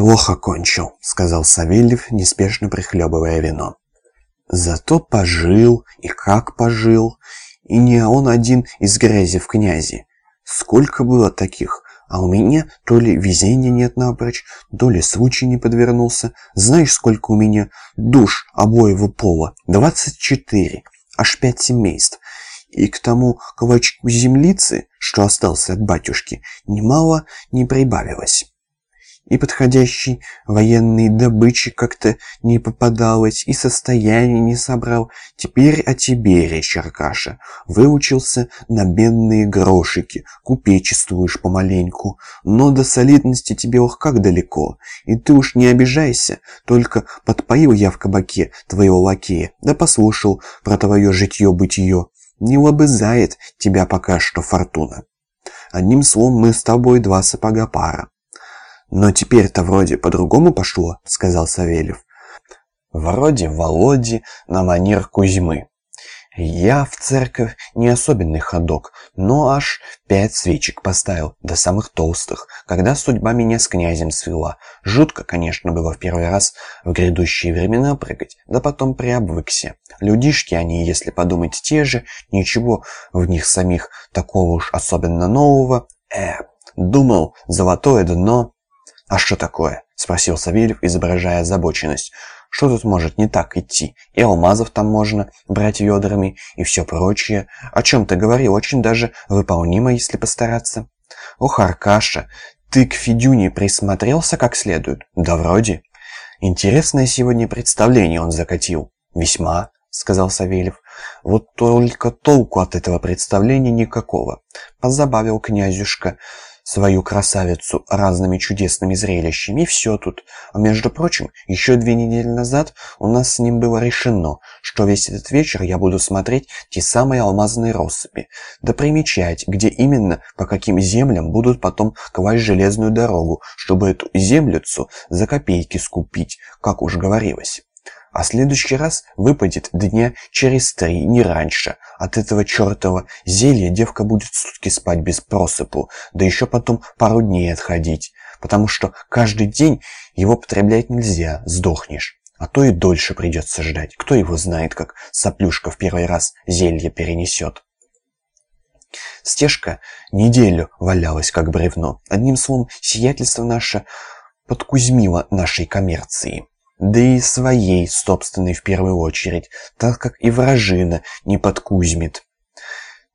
«Плохо кончил», — сказал Савельев, неспешно прихлебывая вино. «Зато пожил, и как пожил, и не он один из грязи в князи. Сколько было таких, а у меня то ли везения нет напрочь, то ли случай не подвернулся. Знаешь, сколько у меня душ обоего пола? Двадцать четыре, аж пять семейств. И к тому клочку землицы, что остался от батюшки, немало не прибавилось и подходящей военной добычи как-то не попадалось, и состояние не собрал. Теперь о тебе речь, Аркаша. Выучился на бедные грошики, купечествуешь помаленьку, но до солидности тебе ох как далеко. И ты уж не обижайся, только подпоил я в кабаке твоего лакея, да послушал про твое житье-бытие. Не лобызает тебя пока что фортуна. Одним словом, мы с тобой два сапога пара. «Но теперь-то вроде по-другому пошло», — сказал Савельев. «Вроде Володи на манер Кузьмы. Я в церковь не особенный ходок, но аж пять свечек поставил, до самых толстых, когда судьба меня с князем свела. Жутко, конечно, было в первый раз в грядущие времена прыгать, да потом приобвыкся. Людишки они, если подумать, те же, ничего в них самих такого уж особенно нового. Э, думал, золотое дно, «А что такое?» – спросил Савельев, изображая озабоченность. «Что тут может не так идти? И алмазов там можно брать ведрами, и все прочее. О чем ты говорил, очень даже выполнимо, если постараться». «Ох, Аркаша, ты к Федюне присмотрелся как следует?» «Да вроде». «Интересное сегодня представление он закатил». «Весьма», — сказал Савельев. «Вот только толку от этого представления никакого. Позабавил князюшка свою красавицу разными чудесными зрелищами, и все тут. А между прочим, еще две недели назад у нас с ним было решено, что весь этот вечер я буду смотреть те самые алмазные россыпи, да примечать, где именно, по каким землям будут потом ковать железную дорогу, чтобы эту землицу за копейки скупить, как уж говорилось. А следующий раз выпадет дня через три, не раньше. От этого чертова зелья девка будет сутки спать без просыпу, да еще потом пару дней отходить. Потому что каждый день его потреблять нельзя, сдохнешь. А то и дольше придется ждать. Кто его знает, как соплюшка в первый раз зелье перенесет. Стежка неделю валялась, как бревно. Одним словом, сиятельство наше подкузмило нашей коммерции да и своей собственной в первую очередь, так как и вражина не подкузмит.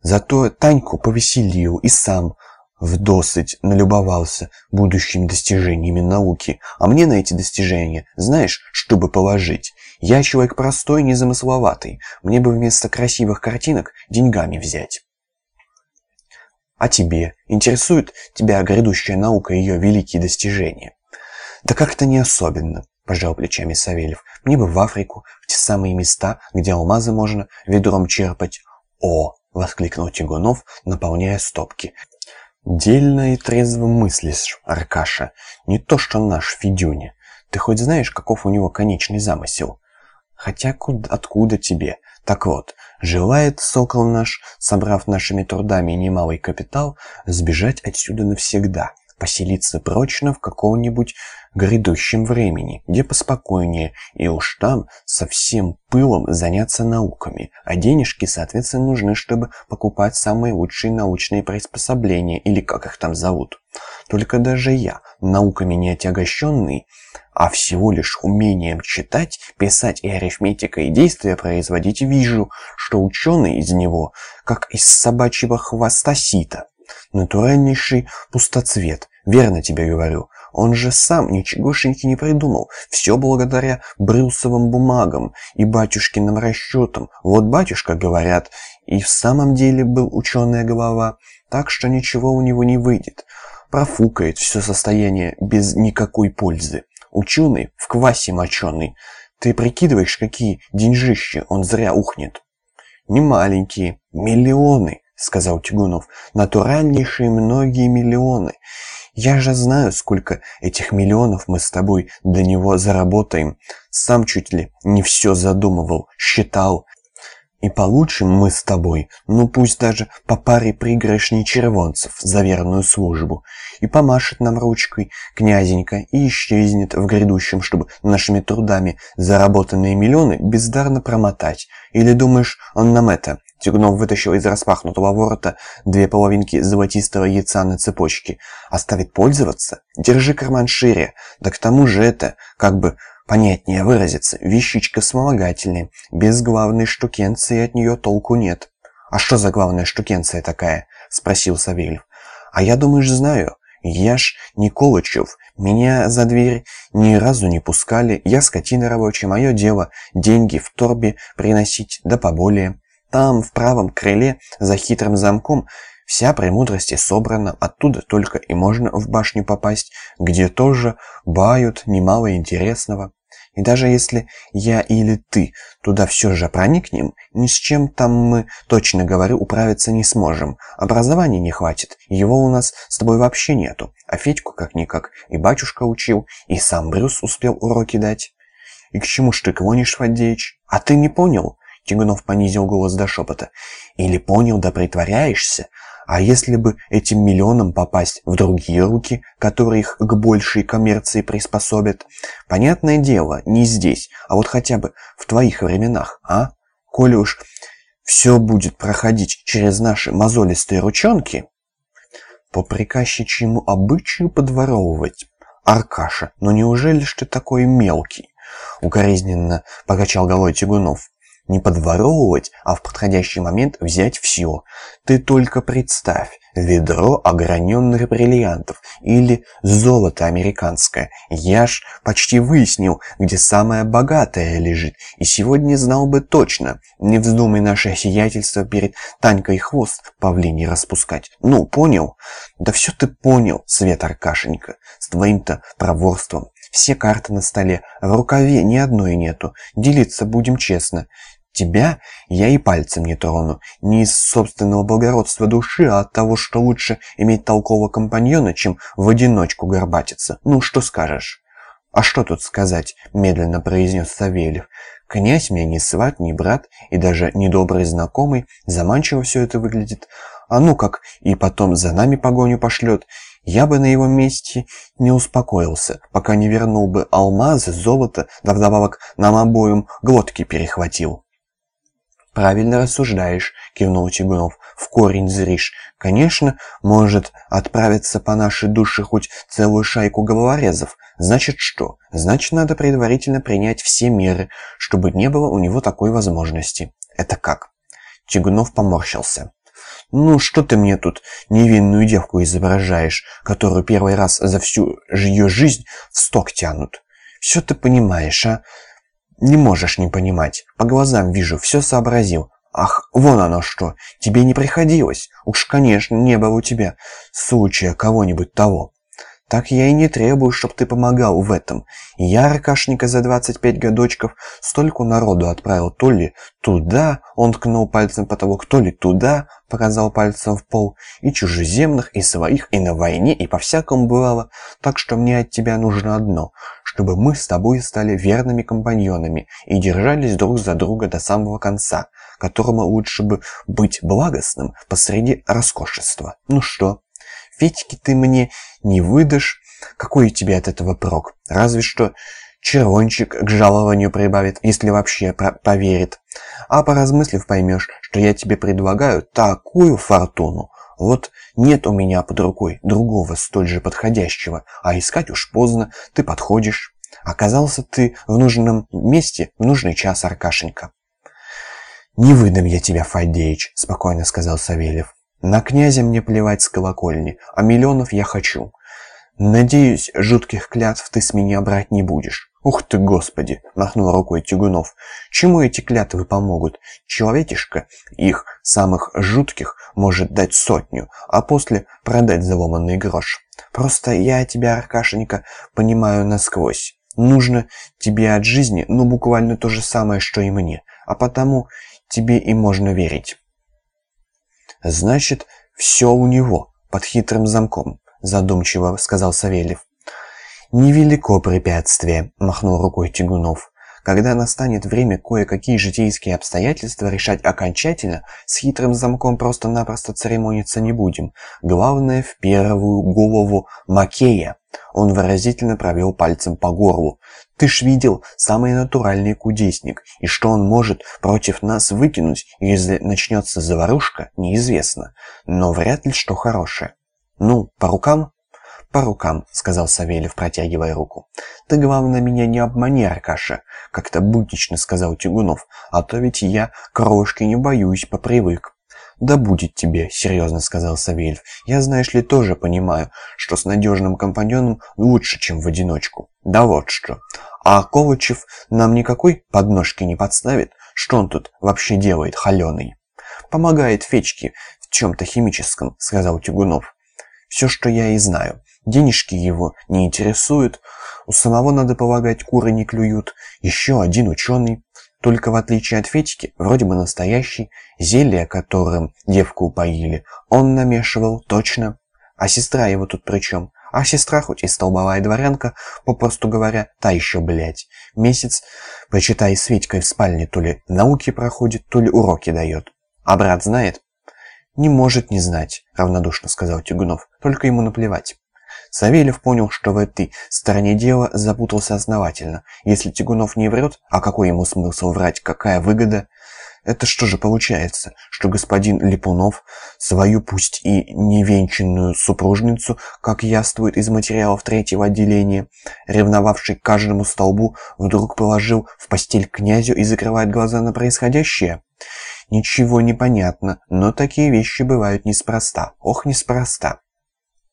Зато Таньку повеселил и сам вдосыть налюбовался будущими достижениями науки, а мне на эти достижения, знаешь, чтобы положить? Я человек простой, незамысловатый, мне бы вместо красивых картинок деньгами взять. А тебе? Интересует тебя грядущая наука и ее великие достижения? Да как-то не особенно. — пожал плечами Савельев. «Мне бы в Африку, в те самые места, где алмазы можно ведром черпать». «О!» — воскликнул Тягунов, наполняя стопки. «Дельно и трезво мыслишь, Аркаша. Не то, что наш Федюня. Ты хоть знаешь, каков у него конечный замысел?» «Хотя куда, откуда тебе? Так вот, желает сокол наш, собрав нашими трудами немалый капитал, сбежать отсюда навсегда» поселиться прочно в каком-нибудь грядущем времени, где поспокойнее, и уж там со всем пылом заняться науками, а денежки, соответственно, нужны, чтобы покупать самые лучшие научные приспособления, или как их там зовут. Только даже я, науками не отягощенный, а всего лишь умением читать, писать и арифметикой действия производить, вижу, что ученый из него, как из собачьего хвоста сита. Натуральнейший пустоцвет, верно тебе говорю. Он же сам ничегошеньки не придумал. Все благодаря брюсовым бумагам и батюшкиным расчетам. Вот батюшка, говорят, и в самом деле был ученая голова, так что ничего у него не выйдет. Профукает все состояние без никакой пользы. Ученый в квасе моченый. Ты прикидываешь, какие деньжищи он зря ухнет? Не маленькие, миллионы. — сказал Тягунов. «Натуральнейшие многие миллионы. Я же знаю, сколько этих миллионов мы с тобой для него заработаем. Сам чуть ли не все задумывал, считал. И получим мы с тобой, ну пусть даже по паре пригоршней червонцев за верную службу, и помашет нам ручкой князенька и исчезнет в грядущем, чтобы нашими трудами заработанные миллионы бездарно промотать. Или думаешь, он нам это, Тягунов вытащил из распахнутого ворота две половинки золотистого яйца на цепочке. «Оставить пользоваться? Держи карман шире. Да к тому же это, как бы понятнее выразиться, вещичка вспомогательная. Без главной штукенции от нее толку нет». «А что за главная штукенция такая?» – спросил Савельев. «А я, думаешь, знаю. Я ж не Колычев. Меня за дверь ни разу не пускали. Я скотина рабочая. Мое дело деньги в торбе приносить, да поболее». Там, в правом крыле, за хитрым замком, вся премудрость собрана, оттуда только и можно в башню попасть, где тоже бают немало интересного. И даже если я или ты туда все же проникнем, ни с чем там мы, точно говорю, управиться не сможем. Образования не хватит, его у нас с тобой вообще нету. А Федьку как-никак и батюшка учил, и сам Брюс успел уроки дать. И к чему ж ты клонишь, Фадеич? А ты не понял? Тягунов понизил голос до шепота. «Или понял, да притворяешься? А если бы этим миллионам попасть в другие руки, которые их к большей коммерции приспособят? Понятное дело, не здесь, а вот хотя бы в твоих временах, а? Коли уж все будет проходить через наши мозолистые ручонки...» «По приказчичьему обычаю подворовывать. Аркаша, ну неужели ж ты такой мелкий?» Укоризненно покачал головой Тягунов. Не подворовывать, а в подходящий момент взять все. Ты только представь, ведро ограненных бриллиантов или золото американское. Я ж почти выяснил, где самое богатое лежит, и сегодня знал бы точно. Не вздумай наше сиятельство перед Танькой хвост павлиний распускать. Ну, понял? Да все ты понял, Свет Аркашенька, с твоим-то проворством. Все карты на столе, в рукаве ни одной нету. Делиться будем честно. Тебя я и пальцем не трону. Не из собственного благородства души, а от того, что лучше иметь толкового компаньона, чем в одиночку горбатиться. Ну, что скажешь?» «А что тут сказать?» – медленно произнес Савельев. «Князь мне не сват, не брат и даже недобрый знакомый. Заманчиво все это выглядит. А ну как, и потом за нами погоню пошлет. Я бы на его месте не успокоился, пока не вернул бы алмазы, золото, да вдобавок нам обоим глотки перехватил». «Правильно рассуждаешь», — кивнул Тигунов. «В корень зришь. Конечно, может отправиться по нашей душе хоть целую шайку головорезов. Значит что? Значит, надо предварительно принять все меры, чтобы не было у него такой возможности. Это как?» Тигунов поморщился. «Ну, что ты мне тут невинную девку изображаешь, которую первый раз за всю ее жизнь в сток тянут? Все ты понимаешь, а? Не можешь не понимать. По глазам вижу, все сообразил. Ах, вон оно что. Тебе не приходилось. Уж, конечно, не было у тебя случая кого-нибудь того. Так я и не требую, чтоб ты помогал в этом. Я, Аркашника, за 25 годочков столько народу отправил то ли туда, он ткнул пальцем по того, то ли туда, показал пальцем в пол, и чужеземных, и своих, и на войне, и по-всякому бывало. Так что мне от тебя нужно одно, чтобы мы с тобой стали верными компаньонами и держались друг за друга до самого конца, которому лучше бы быть благостным посреди роскошества. Ну что, Федьки ты мне не выдашь, какой тебе от этого прок? Разве что червончик к жалованию прибавит, если вообще поверит. А поразмыслив поймешь, что я тебе предлагаю такую фортуну. Вот нет у меня под рукой другого столь же подходящего, а искать уж поздно, ты подходишь. Оказался ты в нужном месте в нужный час, Аркашенька. «Не выдам я тебя, Фадеич», — спокойно сказал Савельев. На князя мне плевать с колокольни, а миллионов я хочу. Надеюсь, жутких клятв ты с меня брать не будешь. Ух ты, господи, махнул рукой Тягунов. Чему эти клятвы помогут? Человечишка их, самых жутких, может дать сотню, а после продать за ломанный грош. Просто я тебя, Аркашенька, понимаю насквозь. Нужно тебе от жизни, ну буквально то же самое, что и мне, а потому тебе и можно верить. «Значит, все у него, под хитрым замком», — задумчиво сказал Савельев. «Невелико препятствие», — махнул рукой Тягунов. Когда настанет время кое-какие житейские обстоятельства решать окончательно, с хитрым замком просто-напросто церемониться не будем. Главное, в первую голову Макея. Он выразительно провел пальцем по горлу. «Ты ж видел, самый натуральный кудесник, и что он может против нас выкинуть, если начнется заварушка, неизвестно, но вряд ли что хорошее. Ну, по рукам?» «По рукам», — сказал Савельев, протягивая руку. «Ты, главное, меня не обмани, Аркаша», — как-то буднично сказал Тягунов, «а то ведь я крошки не боюсь, попривык». «Да будет тебе», — серьезно сказал Савельев. «Я, знаешь ли, тоже понимаю, что с надежным компаньоном лучше, чем в одиночку. Да вот что. А Ковачев нам никакой подножки не подставит? Что он тут вообще делает, холеный?» «Помогает Фечке в чем-то химическом», — сказал Тягунов. «Все, что я и знаю. Денежки его не интересуют. У самого, надо полагать, куры не клюют. Еще один ученый. Только в отличие от Федьки, вроде бы настоящий, зелье, которым девку упоили, он намешивал точно. А сестра его тут при чем? А сестра хоть и столбовая дворянка, попросту говоря, та еще, блядь. Месяц, почитай, с Витькой в спальне то ли науки проходит, то ли уроки дает. А брат знает? «Не может не знать», — равнодушно сказал Тягунов. «Только ему наплевать». Савельев понял, что в этой стороне дела запутался основательно. Если Тягунов не врет, а какой ему смысл врать, какая выгода? Это что же получается, что господин Липунов свою, пусть и невенчанную супружницу, как яствует из материалов третьего отделения, ревновавший к каждому столбу, вдруг положил в постель князю и закрывает глаза на происходящее? Ничего не понятно, но такие вещи бывают неспроста. Ох, неспроста.